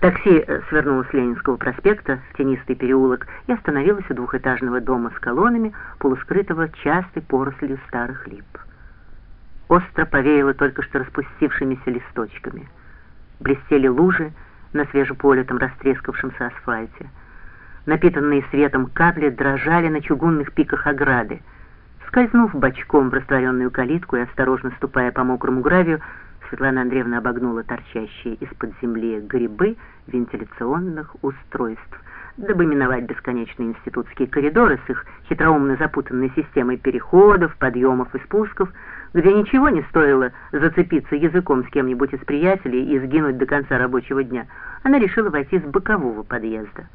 Такси э, свернуло с Ленинского проспекта в тенистый переулок и остановилось у двухэтажного дома с колоннами, полускрытого частой порослью старых лип. Остро повеяло только что распустившимися листочками. Блестели лужи на свежеполитом растрескавшемся асфальте. Напитанные светом капли дрожали на чугунных пиках ограды. Скользнув бочком в растворенную калитку и осторожно ступая по мокрому гравию, Светлана Андреевна обогнула торчащие из-под земли грибы вентиляционных устройств, дабы миновать бесконечные институтские коридоры с их хитроумно запутанной системой переходов, подъемов и спусков, где ничего не стоило зацепиться языком с кем-нибудь из приятелей и сгинуть до конца рабочего дня, она решила войти с бокового подъезда.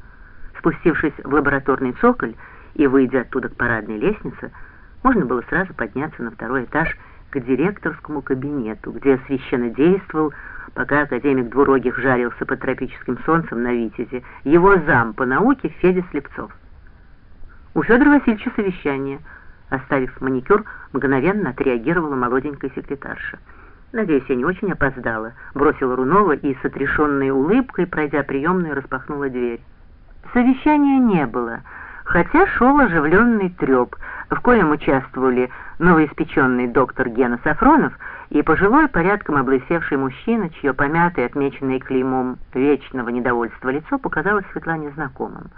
Спустившись в лабораторный цоколь и выйдя оттуда к парадной лестнице, можно было сразу подняться на второй этаж к директорскому кабинету, где священно действовал, пока академик Двурогих жарился под тропическим солнцем на Витязе, его зам по науке Федя Слепцов. У Федора Васильевича совещание. Оставив маникюр, мгновенно отреагировала молоденькая секретарша. «Надеюсь, я не очень опоздала», — бросила Рунова и с отрешенной улыбкой, пройдя приемную, распахнула дверь. Совещания не было — хотя шел оживленный треп, в коем участвовали новоиспеченный доктор Гена Сафронов и пожилой, порядком облысевший мужчина, чье помятое, отмеченное клеймом вечного недовольства лицо показалось Светлане знакомым.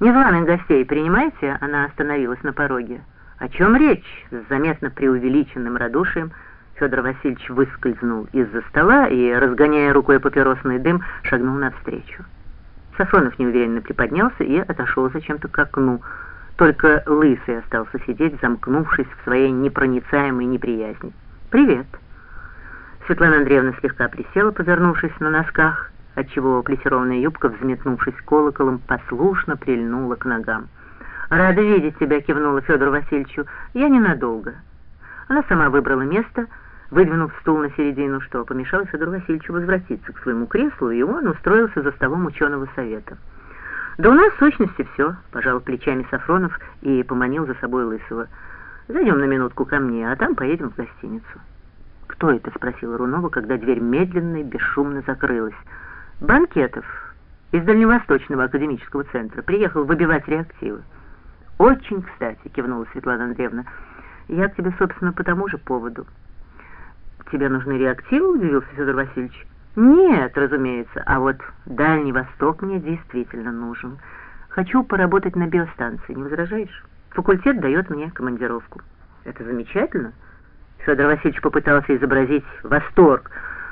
«Незваных гостей принимаете?» Она остановилась на пороге. «О чем речь?» С заметно преувеличенным радушием Федор Васильевич выскользнул из-за стола и, разгоняя рукой папиросный дым, шагнул навстречу. Сафронов неуверенно приподнялся и отошел зачем-то к окну. Только Лысый остался сидеть, замкнувшись в своей непроницаемой неприязни. «Привет!» Светлана Андреевна слегка присела, повернувшись на носках, отчего плесированная юбка, взметнувшись колоколом, послушно прильнула к ногам. «Рада видеть тебя», — кивнула Федору Васильевичу. «Я ненадолго». Она сама выбрала место — Выдвинув стул на середину, что помешало Федору Васильевичу возвратиться к своему креслу, и он устроился за столом ученого совета. «Да у нас в сущности все», — пожал плечами Сафронов и поманил за собой Лысого. «Зайдем на минутку ко мне, а там поедем в гостиницу». «Кто это?» — спросила Рунова, когда дверь медленно и бесшумно закрылась. «Банкетов из Дальневосточного академического центра. Приехал выбивать реактивы». «Очень кстати», — кивнула Светлана Андреевна. «Я к тебе, собственно, по тому же поводу». «Тебе нужны реактивы?» — удивился Федор Васильевич. «Нет, разумеется, а вот Дальний Восток мне действительно нужен. Хочу поработать на биостанции, не возражаешь? Факультет дает мне командировку». «Это замечательно?» Федор Васильевич попытался изобразить восторг.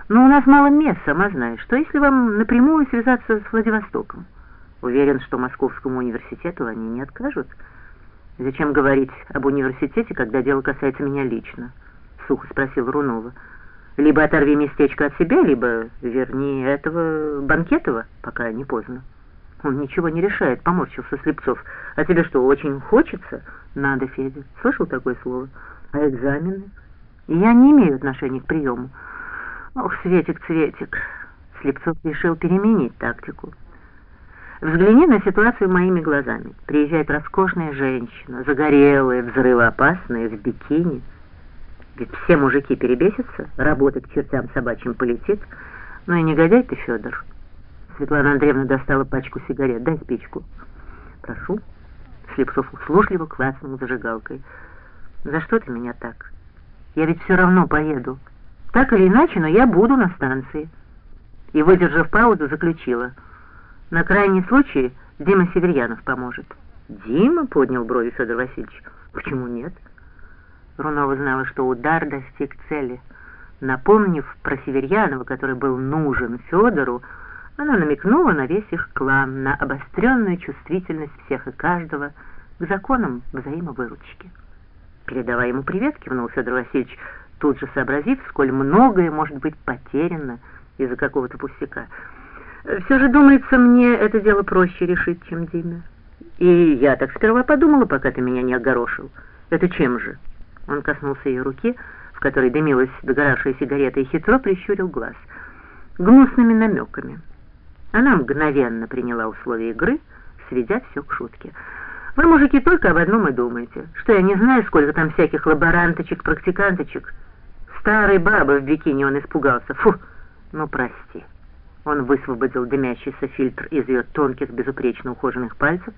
«Но у нас мало мест, сама знаешь. Что, если вам напрямую связаться с Владивостоком?» Уверен, что Московскому университету они не откажут. «Зачем говорить об университете, когда дело касается меня лично?» — сухо спросил Рунова. Либо оторви местечко от себя, либо верни этого Банкетова, пока не поздно. Он ничего не решает, поморщился Слепцов. А тебе что, очень хочется? Надо, Федя. Слышал такое слово? А экзамены? Я не имею отношения к приему. Ох, Светик, Светик. Слепцов решил переменить тактику. Взгляни на ситуацию моими глазами. Приезжает роскошная женщина, загорелая, взрывоопасная, в бикини. Ведь все мужики перебесятся, работать к чертям собачьим полетит. Ну и негодяй ты, Федор. Светлана Андреевна достала пачку сигарет. Дай спичку. Прошу. Слепцов услужливо клацнул зажигалкой. За что ты меня так? Я ведь все равно поеду. Так или иначе, но я буду на станции. И, выдержав паузу, заключила. На крайний случай Дима Северьянов поможет. Дима? Поднял брови Федор Васильевич. Почему нет? — Рунова знала, что удар достиг цели. Напомнив про Северьянова, который был нужен Федору, она намекнула на весь их клан, на обостренную чувствительность всех и каждого к законам взаимовыручки. «Передавай ему привет», — кивнул Федор Васильевич, тут же сообразив, сколь многое может быть потеряно из-за какого-то пустяка. «Все же, думается, мне это дело проще решить, чем Диме. И я так сперва подумала, пока ты меня не огорошил. Это чем же?» Он коснулся ее руки, в которой дымилась догоравшая сигарета, и хитро прищурил глаз. Гнусными намеками. Она мгновенно приняла условия игры, сведя все к шутке. «Вы, мужики, только об одном и думаете, что я не знаю, сколько там всяких лаборанточек, практиканточек. Старой бабы в бикини он испугался. Фу, ну прости». Он высвободил дымящийся фильтр из ее тонких, безупречно ухоженных пальцев,